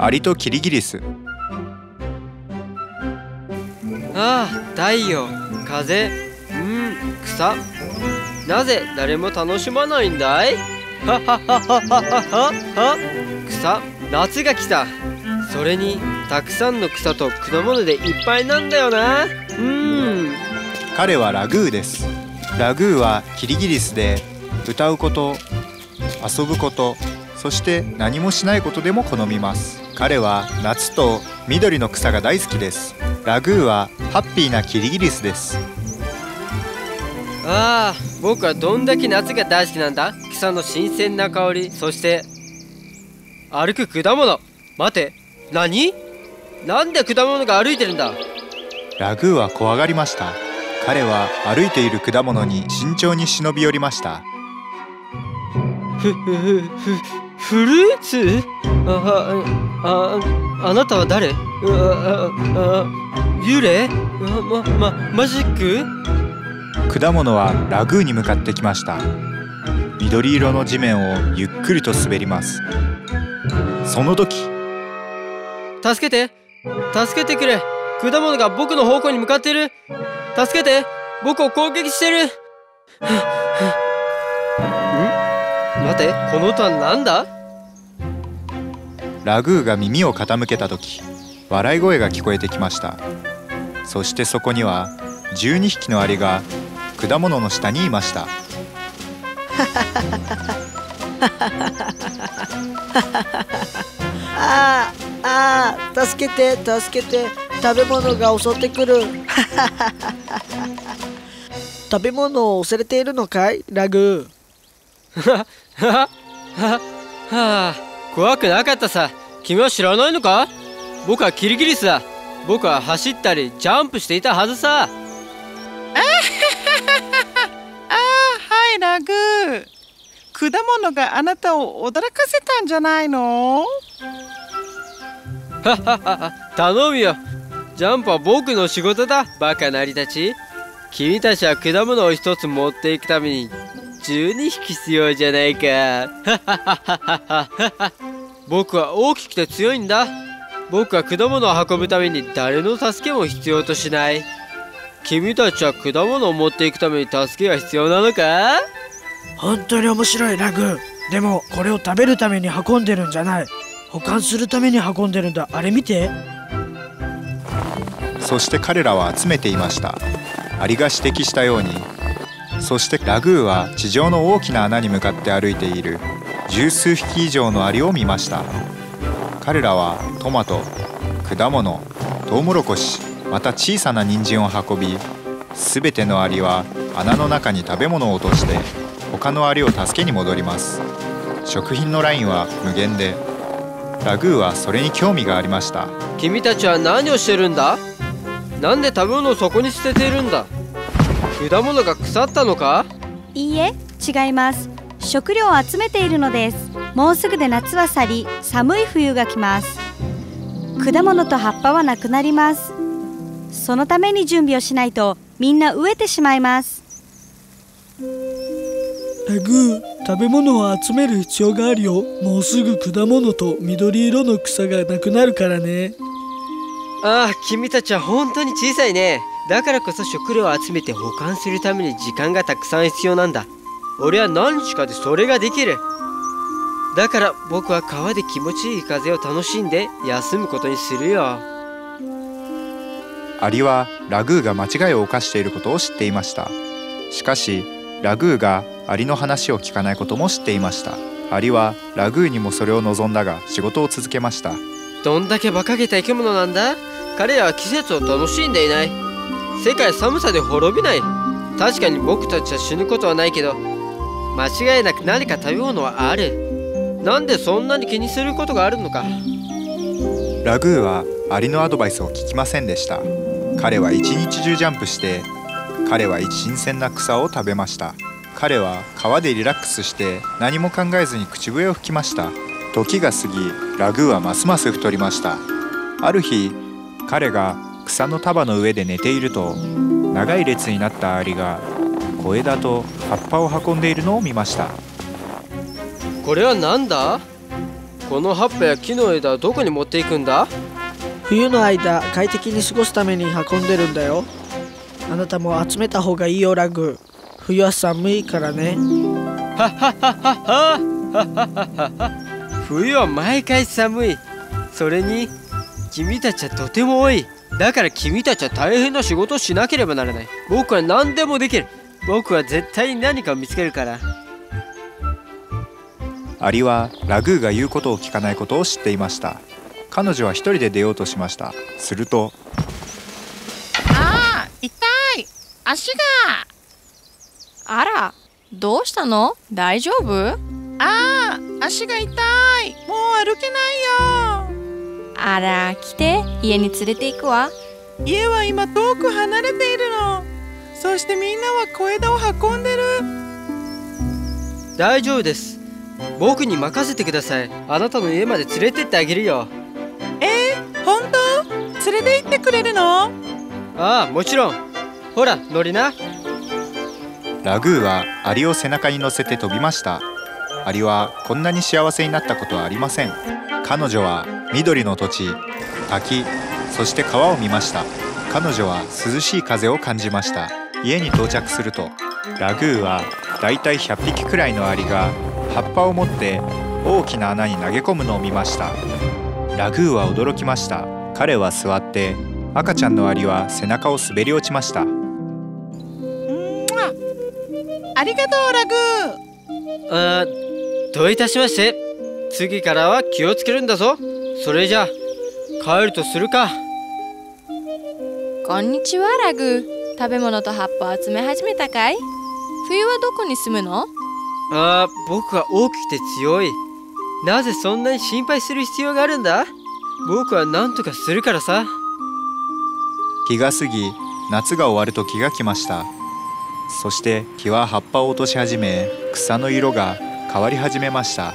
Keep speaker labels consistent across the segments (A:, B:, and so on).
A: アリとキリギリス。
B: ああ太陽。風。うん草。なぜ誰も楽しまないんだい？ははははははは草。夏が来た。それにたくさんの草と果物でいっぱいなんだよな。うん。
A: 彼はラグーですラグーはキリギリスで歌うこと遊ぶことそして何もしないことでも好みます。彼は夏と緑の草が大好きです。ラグーはハッピーなキリギリスです。
B: ああ僕はどんだけ夏が大好きなんだ。草の新鮮な香りそして歩く果物。待て何？なんで果物が歩いてるんだ？
A: ラグーは怖がりました彼は歩いている果物に慎重に忍び寄りました。
B: ふふふふフルーツ？ああああなたは誰？幽霊？ままマジック？
A: 果物はラグーに向かってきました。緑色の地面をゆっくりと滑ります。その時。
B: 助けて。助けてくれ。果物が僕の方向に向かっている助けて。僕を攻撃してる。ん？待てこの音は何だ？
A: ラグーが耳を傾けた時笑い声が聞こえてきました。そしてそこには12匹のアリが果物の下にいました。
C: ああああ助けて助けて。食べ物が襲ってくる 食べ物を恐れているのかい？ラグ
B: はははは怖くなかったさ。君は知らないのか？僕はキリギリスだ。僕は走ったりジャンプしていたはずさ。
D: ああはいラグー。果物があなたを驚かせたんじゃないの？
B: ははは頼むよジャンプは僕の仕事だ。バカなりたち。君たちは果物を一つ持っていくために12匹必要じゃないか。僕は大きくて強いんだ。僕は果物を運ぶために誰の助けも必要としない。君たちは果物を持っていくために助けが必要なのか？
C: 本当に面白いラグでもこれを食べるために運んでるんじゃない。保管するために運んでるんだ。あれ見て。
A: そして彼らは集めていました。アリが指摘したようにそしてラグーは地上の大きな穴に向かって歩いている。十数匹以上のアリを見ました。彼らはトマト果物トウモロコシまた小さな人参を運び全てのアリは穴の中に食べ物を落として他のアリを助けに戻ります。食品のラインは無限でラグーはそれに興味がありました。
B: 君たちは何をしてるんだ？なんで食べ物をそこに捨てているんだ？果物が腐ったのか？
E: いいえ違います。食料を集めているのです。もうすぐで夏は去り寒い冬が来ます。果物と葉っぱはなくなります。そのために準備をしないとみんな飢えてしまいます。
C: ラグー食べ物を集める必要があるよ。もうすぐ果物と緑色の草がなくなるからね
B: ああ君たちは本当に小さいね。だからこそ食料を集めて保管するために時間がたくさん必要なんだ。俺は何日かでそれができる。だから僕は川で気持ちいい風を楽しんで休むことにするよ。
A: アリはラグーが間違いを犯していることを知っていました。しかしラグーがアリの話を聞かないことも知っていました。アリはラグーにもそれを望んだが仕事を続けました。
B: どんだけ馬鹿げた生き物なんだ？彼らは季節を楽しんでいない。世界寒さで滅びない。確かに僕たちは死ぬことはないけど。間違いなく何か食べ物はある。なんでそんなに気にすることがあるのか？
A: ラグーはアリのアドバイスを聞きませんでした。彼は一日中ジャンプして彼は新鮮な草を食べました。彼は川でリラックスして何も考えずに口笛を吹きました。時が過ぎラグーはますます太りました。ある日彼が草の束の上で寝ていると長い列になったアリが小枝と葉っぱを運んでいるのを見ました。
B: これは何だ？この葉っぱや木の枝はどこに持っていくんだ？
C: 冬の間快適に過ごすために運んでるんだよ。あなたも集めた方がいいよラグ冬は寒いからね
B: 冬は毎回寒い。それに君たちはとても多い。だから君たちは大変な仕事をしなければならない。僕は何でもできる。僕は絶対に何かを見つけるから。
A: アリはラグーが言うことを聞かないことを知っていました。彼女は一人で出ようとしました。すると
D: ああ痛い。足が。
F: あら、どうしたの？大丈夫？
D: ああ足が痛い。もう歩けないよ。
F: あら、来て、家に連れて行くわ。
D: 家は今遠く離れているの。そしてみんなは小枝を運んでる。
B: 大丈夫です。僕に任せてください。あなたの家まで連れてってあげるよ。
D: えー、本当？連れて行ってくれるの？
B: ああもちろん。ほら乗りな。
A: ラグーはアリを背中に乗せて飛びましたアリはこんなに幸せになったことはありません。彼女は緑の土地滝そして川を見ました。彼女は涼しい風を感じました。家に到着するとラグーはだいたい100匹くらいのアリが葉っぱを持って大きな穴に投げ込むのを見ました。ラグーは驚きました。彼は座って赤ちゃんのアリは背中を滑り落ちました。
D: うん。あありがとうラグ
B: ーどういたしまして。次からは気をつけるんだぞ。それじゃあ帰るとするか。
F: こんにちは、ラグ。食べ物と葉っぱを集め始めたかい？冬はどこに住むの？
B: ああ僕は大きくて強い。なぜそんなに心配する必要があるんだ？僕は何とかするからさ。
A: 日が過ぎ夏が終わると気が来ました。そして木は葉っぱを落とし始め草の色が変わり始めました。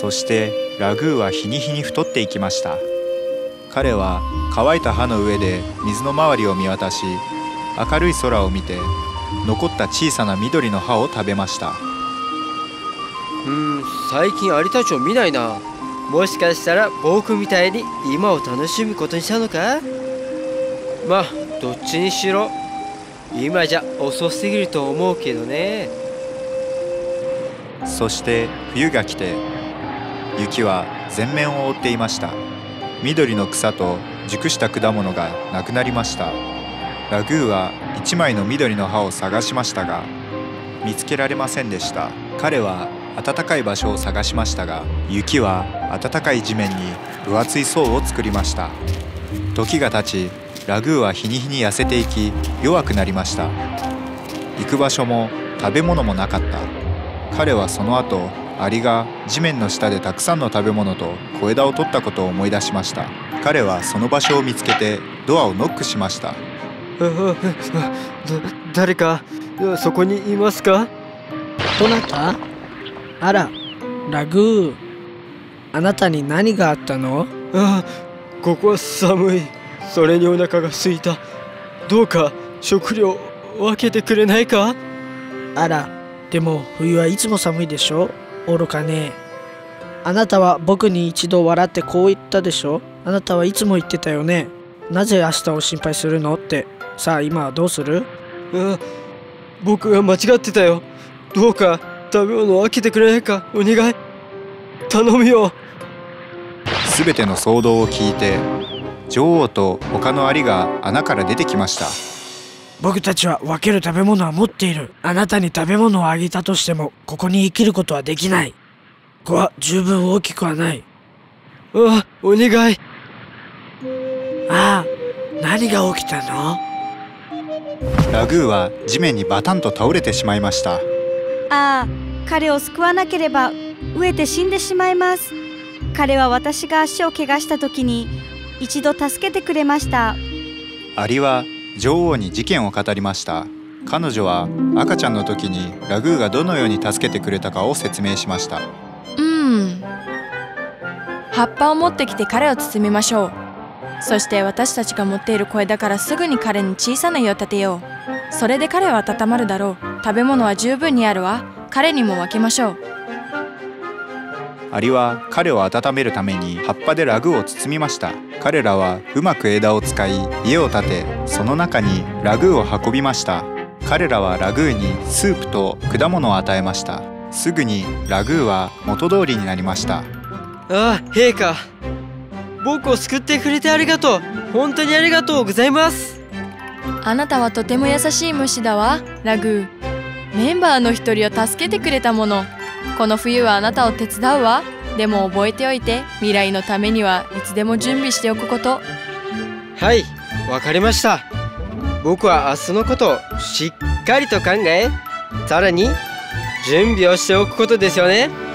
A: そしてラグーは日に日に太っていきました。彼は乾いた葉の上で水の周りを見渡し明るい空を見て残った小さな緑の葉を食べました。
B: うん最近アリたちを見ないな。もしかしたら僕みたいに今を楽しむことにしたのか？まあどっちにしろ今じゃ遅すぎると思うけどね。
A: そして冬が来て雪は全面を覆っていました。緑の草と熟した果物がなくなりました。ラグーは一枚の緑の葉を探しましたが見つけられませんでした。彼は暖かい場所を探しましたが雪は暖かい地面に分厚い層を作りました。時が経ちラグーは日に日に痩せていき弱くなりました。行く場所も食べ物もなかった。彼はその後アリが地面の下でたくさんの食べ物と小枝を取ったことを思い出しました。彼はその場所を見つけてドアをノックしました。
B: ああだ誰かそこにいますか？
C: どなた？あらラグー。あなたに何があったの？
B: ああここは寒い。それにお腹が空いた。どうか食料分けてくれないか？
C: あらでも冬はいつも寒いでしょ？愚かね。あなたは僕に一度笑ってこう言ったでしょ？あなたはいつも言ってたよね？なぜ明日を心配するの？って。さあ今はどうする？
B: ああ僕が間違ってたよ。どうか食べ物を分けてくれないかお願い。頼むよ。
A: すべての騒動を聞いて女王と他のアリが穴から出てきました
C: 僕たちは分ける食べ物は持っている。あなたに食べ物をあげたとしてもここに生きることはできない。ここは十分大きくはない。
B: ああお願い。
C: ああ何が起きたの？
A: ラグーは地面にバタンと倒れてしまいました。
E: ああ彼を救わなければ飢えて死んでしまいます。彼は私が足を怪我した時に一度助けてくれました。
A: アリは女王に事件を語りました彼女は赤ちゃんの時にラグーがどのように助けてくれたかを説明しました
F: うん。葉っぱを持ってきて彼を包みましょう。そして私たちが持っている小枝からすぐに彼に小さな家を建てよう。それで彼は温まるだろう。食べ物は十分にあるわ彼にも分けましょう
A: アリは彼を温めるために葉っぱでラグーを包みました彼らはうまく枝を使い家を建てその中にラグーを運びました。彼らはラグーにスープと果物を与えました。すぐにラグーは元通りになりました。
B: ああ陛下。僕を救ってくれてありがとう。本当にありがとうございます。
F: あなたはとても優しい虫だわ。ラグー。メンバーの一人を助けてくれたもの。この冬はあなたを手伝うわでも覚えておいて未来のためにはいつでも準備しておくこと。
B: はいわかりました。僕は明日のことをしっかりと考えさらに準備をしておくことですよね。